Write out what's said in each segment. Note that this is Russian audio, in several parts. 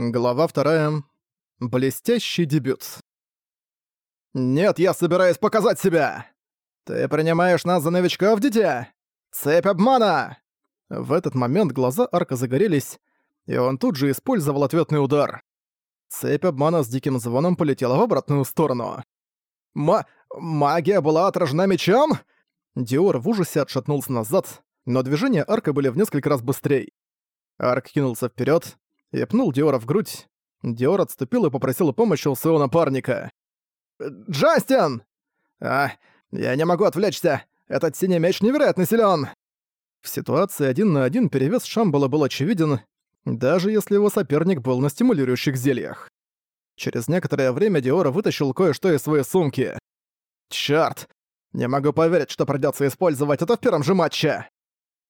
Глава вторая. Блестящий дебют. «Нет, я собираюсь показать себя! Ты принимаешь нас за новичков, дитя? Цепь обмана!» В этот момент глаза Арка загорелись, и он тут же использовал ответный удар. Цепь обмана с диким звоном полетела в обратную сторону. «Ма... магия была отражена мечом?» Диор в ужасе отшатнулся назад, но движения Арка были в несколько раз быстрее. Арк кинулся вперед, и пнул Диора в грудь. Диор отступил и попросил помощи у своего напарника. «Джастин!» «А, я не могу отвлечься! Этот синий меч невероятно силен. В ситуации один на один перевес Шамбала был очевиден, даже если его соперник был на стимулирующих зельях. Через некоторое время Диора вытащил кое-что из своей сумки. «Чёрт! Не могу поверить, что придётся использовать это в первом же матче!»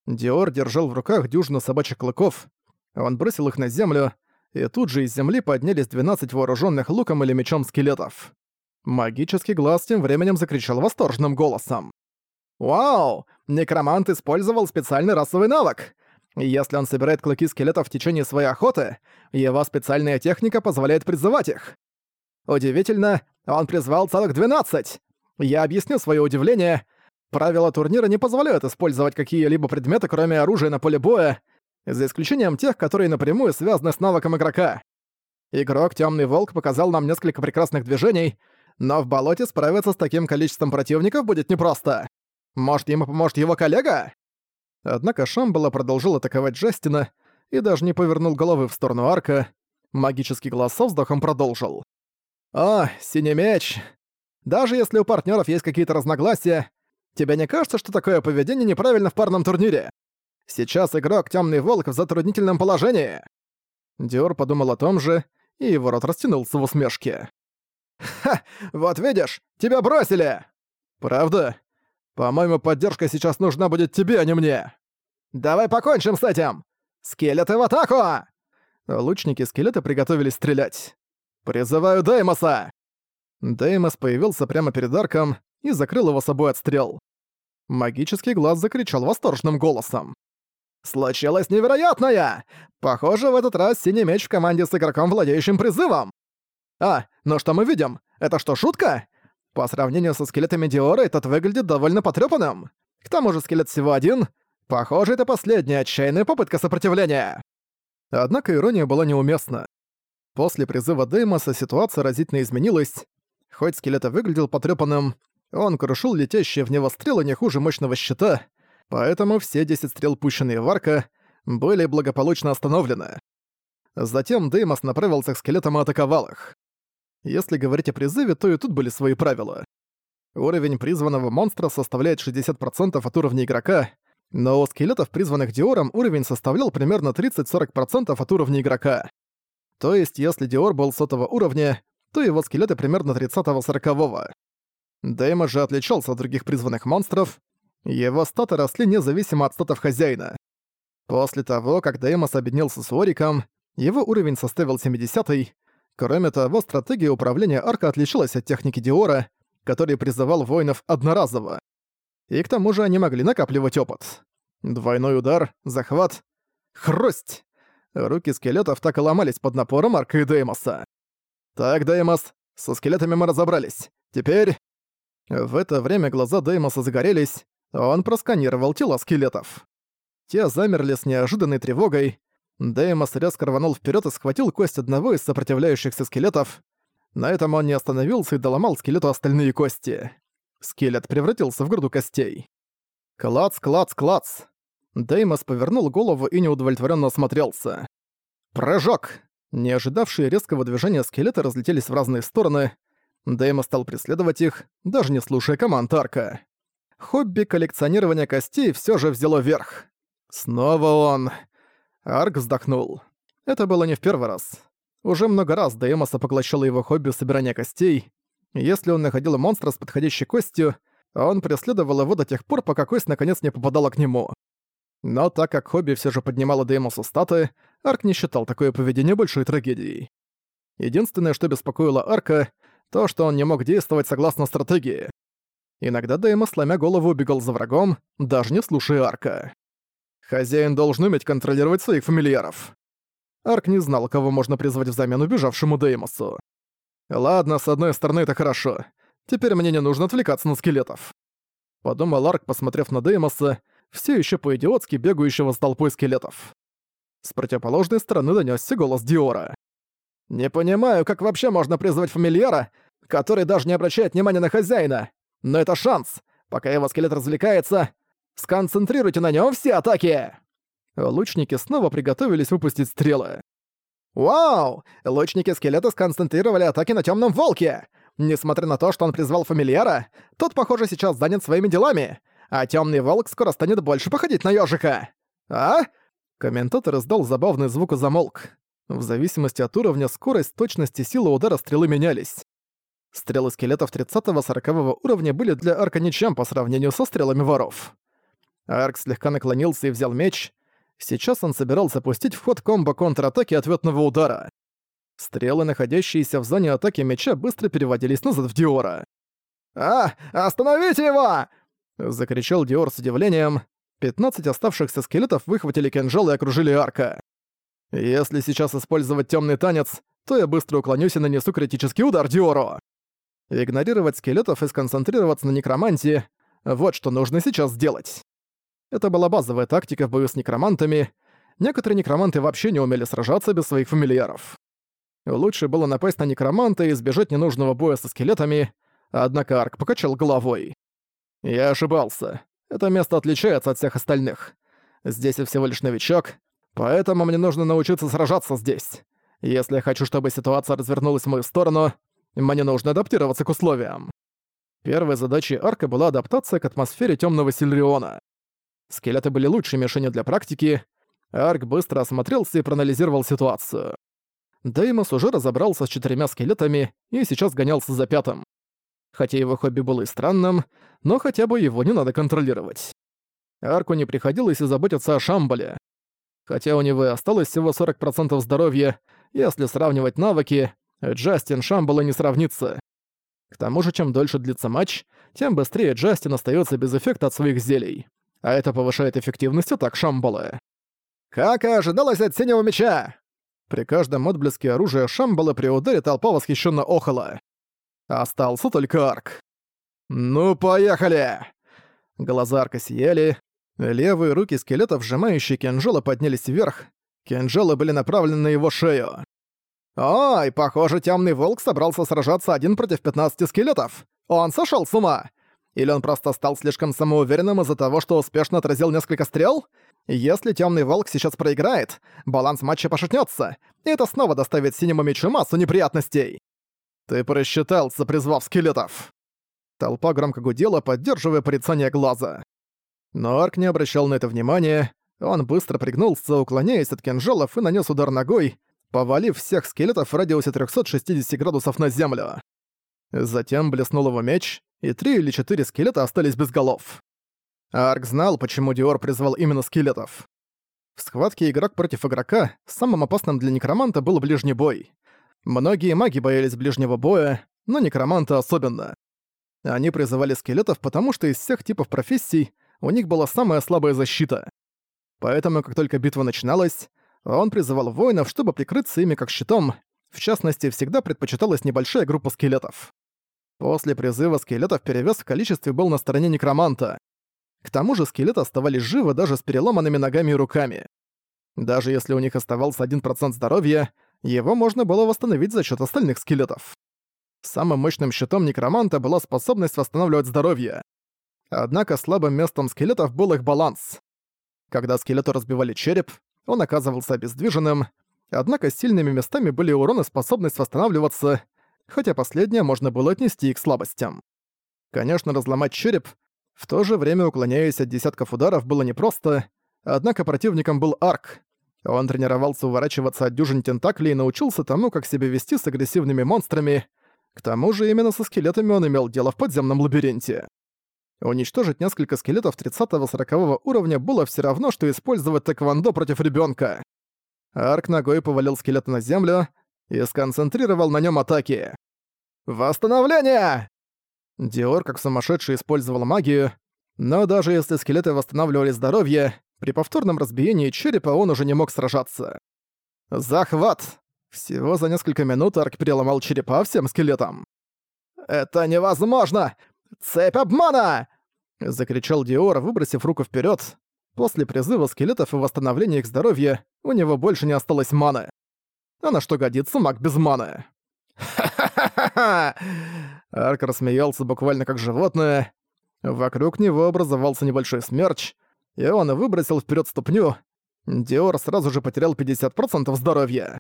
Диор держал в руках дюжину собачьих клыков, он бросил их на землю, и тут же из земли поднялись 12 вооруженных луком или мечом скелетов. Магический глаз тем временем закричал восторженным голосом. «Вау! Некромант использовал специальный расовый навык! Если он собирает клыки скелетов в течение своей охоты, его специальная техника позволяет призывать их. Удивительно, он призвал целых 12! Я объясню свое удивление. Правила турнира не позволяют использовать какие-либо предметы, кроме оружия на поле боя, за исключением тех, которые напрямую связаны с навыком игрока. Игрок Тёмный Волк показал нам несколько прекрасных движений, но в болоте справиться с таким количеством противников будет непросто. Может, ему поможет его коллега? Однако Шамбала продолжил атаковать Джастина и даже не повернул головы в сторону арка. Магический глаз со вздохом продолжил. «О, синий меч! Даже если у партнеров есть какие-то разногласия, тебе не кажется, что такое поведение неправильно в парном турнире? Сейчас игрок Темный Волк в затруднительном положении!» Диор подумал о том же, и его рот растянулся в усмешке. «Ха! Вот видишь, тебя бросили!» «Правда? По-моему, поддержка сейчас нужна будет тебе, а не мне!» «Давай покончим с этим! Скелеты в атаку!» Лучники-скелеты приготовились стрелять. «Призываю Деймоса!» Деймос появился прямо перед арком и закрыл его собой от стрел. Магический глаз закричал восторженным голосом. Случилось невероятное! Похоже, в этот раз синий меч в команде с игроком, владеющим призывом. А, ну что мы видим? Это что, шутка? По сравнению со скелетами Диора, этот выглядит довольно потрёпанным. К тому же скелет всего один. Похоже, это последняя отчаянная попытка сопротивления. Однако ирония была неуместна. После призыва Деймоса ситуация разительно изменилась. Хоть скелет и выглядел потрёпанным, он крушил летящие в него стрелы не хуже мощного щита — поэтому все 10 стрел, пущенные в арка, были благополучно остановлены. Затем Деймос направился к скелетам и атаковал их. Если говорить о призыве, то и тут были свои правила. Уровень призванного монстра составляет 60% от уровня игрока, но у скелетов, призванных Диором, уровень составлял примерно 30-40% от уровня игрока. То есть, если Диор был сотого уровня, то его скелеты примерно 30-40. Деймос же отличался от других призванных монстров, его статы росли независимо от статов хозяина. После того, как Деймос объединился с Ориком, его уровень составил 70 -й. Кроме того, стратегия управления арка отличалась от техники Диора, который призывал воинов одноразово. И к тому же они могли накапливать опыт. Двойной удар, захват, хрусть! Руки скелетов так и ломались под напором арка и Деймоса. «Так, Деймос, со скелетами мы разобрались. Теперь...» В это время глаза Деймоса загорелись, он просканировал тела скелетов. Те замерли с неожиданной тревогой. Деймос резко рванул вперед и схватил кость одного из сопротивляющихся скелетов. На этом он не остановился и доломал скелету остальные кости. Скелет превратился в груду костей. Клац, клац, клац. Деймос повернул голову и неудовлетворенно осмотрелся. Прыжок! Не ожидавшие резкого движения скелеты разлетелись в разные стороны. Деймос стал преследовать их, даже не слушая команд Арка хобби коллекционирования костей все же взяло верх. Снова он. Арк вздохнул. Это было не в первый раз. Уже много раз Деймоса поглощало его хобби собирания костей. Если он находил монстра с подходящей костью, он преследовал его до тех пор, пока кость наконец не попадала к нему. Но так как хобби все же поднимало Деймосу статы, Арк не считал такое поведение большой трагедией. Единственное, что беспокоило Арка, то, что он не мог действовать согласно стратегии. Иногда Дэйма, сломя голову, убегал за врагом, даже не слушая арка. Хозяин должен уметь контролировать своих фамильяров. Арк не знал, кого можно призвать взамен убежавшему Деймосу. «Ладно, с одной стороны, это хорошо. Теперь мне не нужно отвлекаться на скелетов». Подумал Арк, посмотрев на Деймоса, все еще по-идиотски бегающего с толпой скелетов. С противоположной стороны донёсся голос Диора. «Не понимаю, как вообще можно призвать фамильяра, который даже не обращает внимания на хозяина. Но это шанс. Пока его скелет развлекается, сконцентрируйте на нем все атаки!» Лучники снова приготовились выпустить стрелы. «Вау! Лучники скелета сконцентрировали атаки на темном волке! Несмотря на то, что он призвал фамильяра, тот, похоже, сейчас занят своими делами, а темный волк скоро станет больше походить на ежика. А?» Комментатор издал забавный звук и замолк. В зависимости от уровня, скорость, точность и сила удара стрелы менялись. Стрелы скелетов 30-40 уровня были для арка ничем по сравнению со стрелами воров. Арк слегка наклонился и взял меч. Сейчас он собирался пустить в ход комбо контратаки ответного удара. Стрелы, находящиеся в зоне атаки меча, быстро переводились назад в Диора. «А, остановите его!» — закричал Диор с удивлением. 15 оставшихся скелетов выхватили кинжал и окружили арка. «Если сейчас использовать темный танец, то я быстро уклонюсь и нанесу критический удар Диору!» Игнорировать скелетов и сконцентрироваться на некромантии — вот что нужно сейчас сделать. Это была базовая тактика в бою с некромантами. Некоторые некроманты вообще не умели сражаться без своих фамильяров. Лучше было напасть на некроманта и избежать ненужного боя со скелетами, однако Арк покачал головой. Я ошибался. Это место отличается от всех остальных. Здесь я всего лишь новичок, поэтому мне нужно научиться сражаться здесь. Если я хочу, чтобы ситуация развернулась в мою сторону, мне нужно адаптироваться к условиям. Первой задачей Арка была адаптация к атмосфере темного Сильриона. Скелеты были лучшей мишенью для практики. Арк быстро осмотрелся и проанализировал ситуацию. Деймос уже разобрался с четырьмя скелетами и сейчас гонялся за пятым. Хотя его хобби было и странным, но хотя бы его не надо контролировать. Арку не приходилось и заботиться о Шамбале. Хотя у него осталось всего 40% здоровья, если сравнивать навыки, Джастин Шамбала не сравнится. К тому же, чем дольше длится матч, тем быстрее Джастин остается без эффекта от своих зелий. А это повышает эффективность атак Шамбала. «Как и ожидалось от синего меча!» При каждом отблеске оружия Шамбала при ударе толпа восхищенно охала. Остался только Арк. «Ну, поехали!» Глаза Арка сияли. Левые руки скелета, сжимающие кинжалы, поднялись вверх. Кинжалы были направлены на его шею. «Ой, похоже, темный волк собрался сражаться один против 15 скелетов. Он сошел с ума! Или он просто стал слишком самоуверенным из-за того, что успешно отразил несколько стрел? Если темный волк сейчас проиграет, баланс матча пошатнется, и это снова доставит синему мечу массу неприятностей. Ты просчитался, призвав скелетов. Толпа громко гудела, поддерживая порицание глаза. Но Арк не обращал на это внимания, он быстро пригнулся, уклоняясь от кинжалов и нанес удар ногой, повалив всех скелетов в радиусе 360 градусов на землю. Затем блеснул его меч, и три или четыре скелета остались без голов. Арк знал, почему Диор призвал именно скелетов. В схватке игрок против игрока самым опасным для некроманта был ближний бой. Многие маги боялись ближнего боя, но некроманта особенно. Они призывали скелетов, потому что из всех типов профессий у них была самая слабая защита. Поэтому, как только битва начиналась, он призывал воинов, чтобы прикрыться ими как щитом, в частности, всегда предпочиталась небольшая группа скелетов. После призыва скелетов перевес в количестве был на стороне некроманта. К тому же скелеты оставались живы даже с переломанными ногами и руками. Даже если у них оставался 1% здоровья, его можно было восстановить за счет остальных скелетов. Самым мощным щитом некроманта была способность восстанавливать здоровье. Однако слабым местом скелетов был их баланс. Когда скелету разбивали череп, он оказывался обездвиженным, однако сильными местами были урон и способность восстанавливаться, хотя последнее можно было отнести и к слабостям. Конечно, разломать череп, в то же время уклоняясь от десятков ударов, было непросто, однако противником был Арк. Он тренировался уворачиваться от дюжин тентаклей и научился тому, как себя вести с агрессивными монстрами. К тому же именно со скелетами он имел дело в подземном лабиринте. Уничтожить несколько скелетов 30-40 уровня было все равно, что использовать тэквондо против ребенка. Арк ногой повалил скелета на землю и сконцентрировал на нем атаки. «Восстановление!» Диор как сумасшедший использовал магию, но даже если скелеты восстанавливали здоровье, при повторном разбиении черепа он уже не мог сражаться. Захват! Всего за несколько минут Арк переломал черепа всем скелетам. «Это невозможно! Цепь обмана!» — закричал Диор, выбросив руку вперед. После призыва скелетов и восстановления их здоровья у него больше не осталось маны. А на что годится маг без маны? «Ха-ха-ха-ха!» Арк рассмеялся буквально как животное. Вокруг него образовался небольшой смерч, и он выбросил вперед ступню. Диор сразу же потерял 50% здоровья.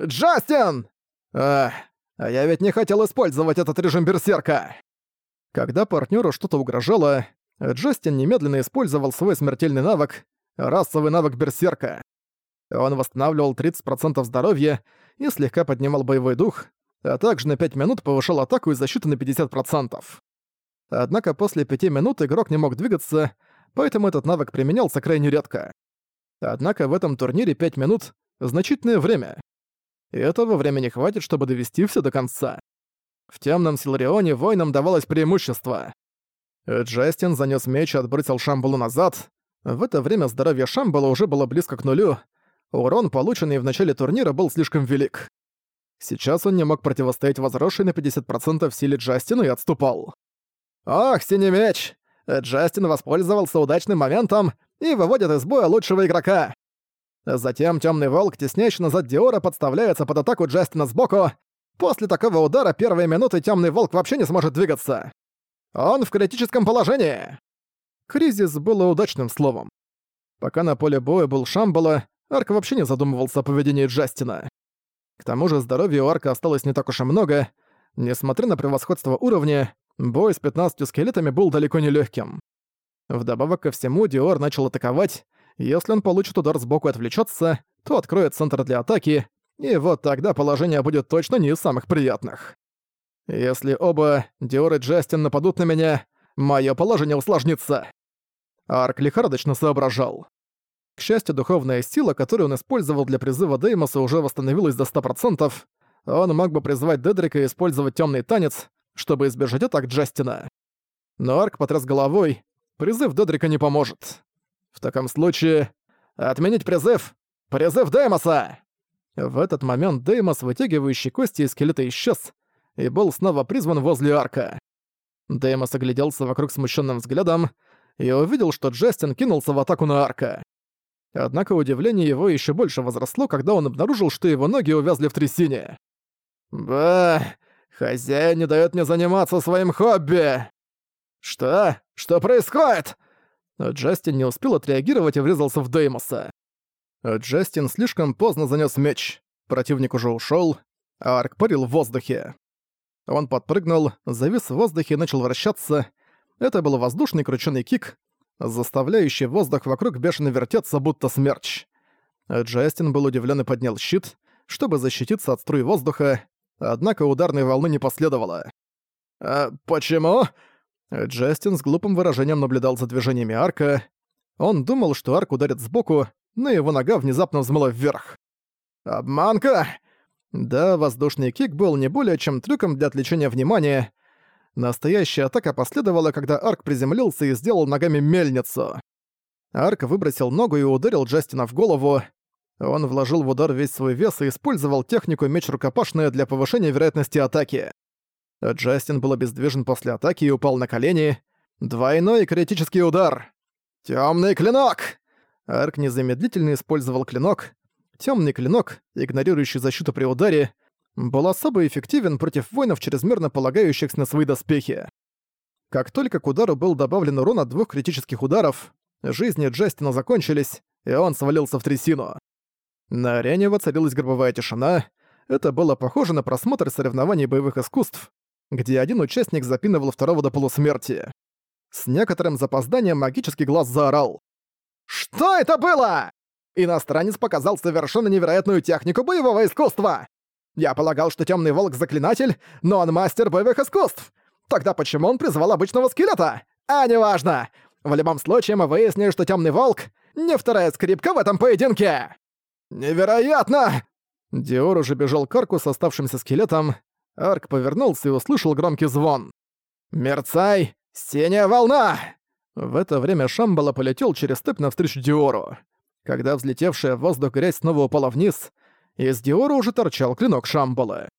«Джастин!» «Ах, а я ведь не хотел использовать этот режим берсерка!» Когда партнеру что-то угрожало, Джастин немедленно использовал свой смертельный навык — расовый навык берсерка. Он восстанавливал 30% здоровья и слегка поднимал боевой дух, а также на 5 минут повышал атаку и защиту на 50%. Однако после 5 минут игрок не мог двигаться, поэтому этот навык применялся крайне редко. Однако в этом турнире 5 минут — значительное время. И этого времени хватит, чтобы довести все до конца. В темном Силарионе воинам давалось преимущество. Джастин занёс меч и отбросил Шамбалу назад. В это время здоровье Шамбала уже было близко к нулю. Урон, полученный в начале турнира, был слишком велик. Сейчас он не мог противостоять возросшей на 50% силе Джастина и отступал. «Ох, синий меч! Джастин воспользовался удачным моментом и выводит из боя лучшего игрока. Затем темный волк, теснящий назад Диора, подставляется под атаку Джастина сбоку. После такого удара первые минуты темный волк вообще не сможет двигаться. Он в критическом положении. Кризис было удачным словом. Пока на поле боя был Шамбала, Арк вообще не задумывался о поведении Джастина. К тому же здоровья у Арка осталось не так уж и много. Несмотря на превосходство уровня, бой с 15 скелетами был далеко не легким. Вдобавок ко всему, Диор начал атаковать. Если он получит удар сбоку и отвлечется, то откроет центр для атаки, и вот тогда положение будет точно не из самых приятных. Если оба, Диор и Джастин, нападут на меня, мое положение усложнится. Арк лихорадочно соображал. К счастью, духовная сила, которую он использовал для призыва Деймоса, уже восстановилась до 100%. Он мог бы призвать Дедрика и использовать темный танец, чтобы избежать атак Джастина. Но Арк потряс головой, призыв Дедрика не поможет. В таком случае... Отменить призыв! Призыв Деймоса! В этот момент Деймос, вытягивающий кости из скелета, исчез и был снова призван возле арка. Деймос огляделся вокруг смущенным взглядом и увидел, что Джастин кинулся в атаку на арка. Однако удивление его еще больше возросло, когда он обнаружил, что его ноги увязли в трясине. «Ба, хозяин не дает мне заниматься своим хобби!» «Что? Что происходит?» Джастин не успел отреагировать и врезался в Деймоса. Джастин слишком поздно занёс меч. Противник уже ушёл, а Арк парил в воздухе. Он подпрыгнул, завис в воздухе и начал вращаться. Это был воздушный кручёный кик, заставляющий воздух вокруг бешено вертеться, будто смерч. Джастин был удивлен и поднял щит, чтобы защититься от струй воздуха, однако ударной волны не последовало. «А почему?» Джастин с глупым выражением наблюдал за движениями арка. Он думал, что арк ударит сбоку, но его нога внезапно взмыла вверх. «Обманка!» Да, воздушный кик был не более чем трюком для отвлечения внимания. Настоящая атака последовала, когда Арк приземлился и сделал ногами мельницу. Арк выбросил ногу и ударил Джастина в голову. Он вложил в удар весь свой вес и использовал технику меч рукопашная для повышения вероятности атаки. Джастин был обездвижен после атаки и упал на колени. Двойной критический удар. Темный клинок! Арк незамедлительно использовал клинок. Темный клинок, игнорирующий защиту при ударе, был особо эффективен против воинов, чрезмерно полагающихся на свои доспехи. Как только к удару был добавлен урон от двух критических ударов, жизни Джастина закончились, и он свалился в трясину. На арене воцарилась гробовая тишина. Это было похоже на просмотр соревнований боевых искусств, где один участник запинывал второго до полусмерти. С некоторым запозданием магический глаз заорал. «Что это было?» Иностранец показал совершенно невероятную технику боевого искусства. Я полагал, что Темный Волк — заклинатель, но он мастер боевых искусств. Тогда почему он призвал обычного скелета? А неважно. В любом случае мы выяснили, что Темный Волк — не вторая скрипка в этом поединке. Невероятно! Диор уже бежал к арку с оставшимся скелетом. Арк повернулся и услышал громкий звон. «Мерцай! Синяя волна!» В это время Шамбала полетел через степь навстречу Диору. Когда взлетевшая в воздух грязь снова упала вниз, Из Диора уже торчал клинок Шамбала.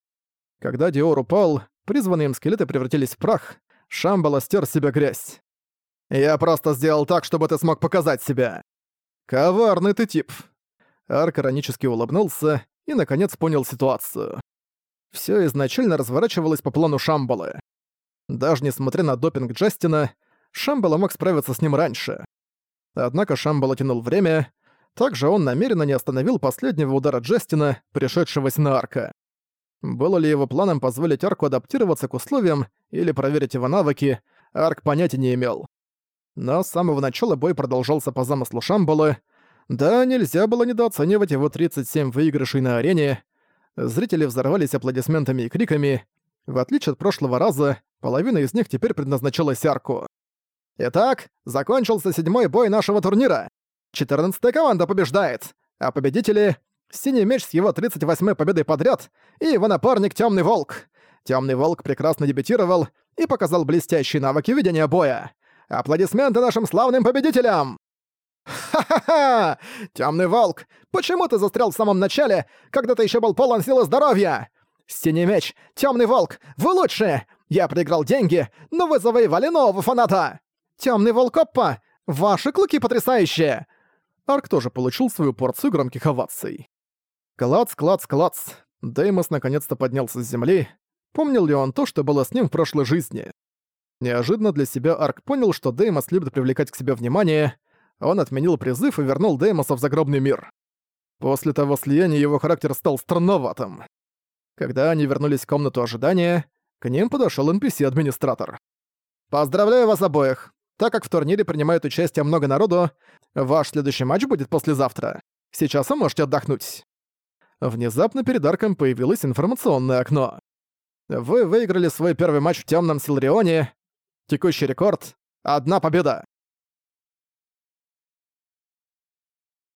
Когда Диор упал, призванные им скелеты превратились в прах, Шамбала стер с себя грязь. «Я просто сделал так, чтобы ты смог показать себя». «Коварный ты тип». Арк иронически улыбнулся и, наконец, понял ситуацию. Все изначально разворачивалось по плану Шамбалы. Даже несмотря на допинг Джастина, Шамбала мог справиться с ним раньше. Однако Шамбала тянул время, также он намеренно не остановил последнего удара Джастина, пришедшегося на Арка. Было ли его планом позволить Арку адаптироваться к условиям или проверить его навыки, Арк понятия не имел. Но с самого начала бой продолжался по замыслу Шамбала. Да, нельзя было недооценивать его 37 выигрышей на арене. Зрители взорвались аплодисментами и криками. В отличие от прошлого раза, половина из них теперь предназначалась Арку. Итак, закончился седьмой бой нашего турнира. 14-я команда побеждает, а победители — Синий меч с его 38-й победой подряд и его напарник Тёмный Волк. Тёмный Волк прекрасно дебютировал и показал блестящие навыки ведения боя. Аплодисменты нашим славным победителям! «Ха-ха-ха! Тёмный волк! Почему ты застрял в самом начале, когда ты ещё был полон силы здоровья? Синий меч, Тёмный волк, вы лучшие! Я проиграл деньги, но вы завоевали нового фаната! Тёмный волк Оппа, ваши клыки потрясающие!» Арк тоже получил свою порцию громких оваций. Клац, клац, клац. Деймос наконец-то поднялся с земли. Помнил ли он то, что было с ним в прошлой жизни? Неожиданно для себя Арк понял, что Деймос любит привлекать к себе внимание. Он отменил призыв и вернул Деймоса в загробный мир. После того слияния его характер стал странноватым. Когда они вернулись в комнату ожидания, к ним подошёл NPC-администратор. «Поздравляю вас обоих! Так как в турнире принимает участие много народу, ваш следующий матч будет послезавтра. Сейчас вы можете отдохнуть». Внезапно перед Арком появилось информационное окно. Вы выиграли свой первый матч в Тёмном Силрионе. Текущий рекорд — одна победа.